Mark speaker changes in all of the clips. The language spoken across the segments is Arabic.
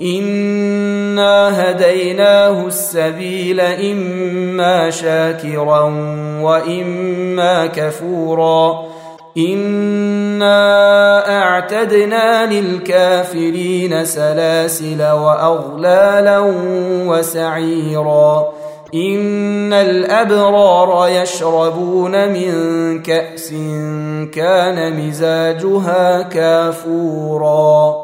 Speaker 1: انا هديناه السبيل اما شاكرا واما كفورا انا اعتدنا للكافرين سلاسل واغلالا وسعيرا ان الابرار يشربون من كاس كان مزاجها كافورا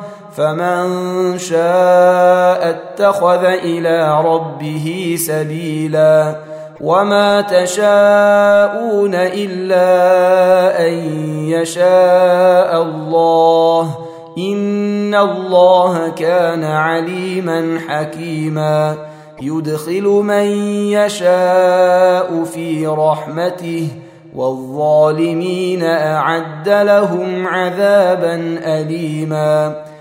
Speaker 1: فمن شاء اتخذ إلى ربه سبيلا وما تشاءون الا ان يشاء الله ان الله كان عليما حكيما يدخل من يشاء في رحمته والظالمين اعد لهم عذابا اليما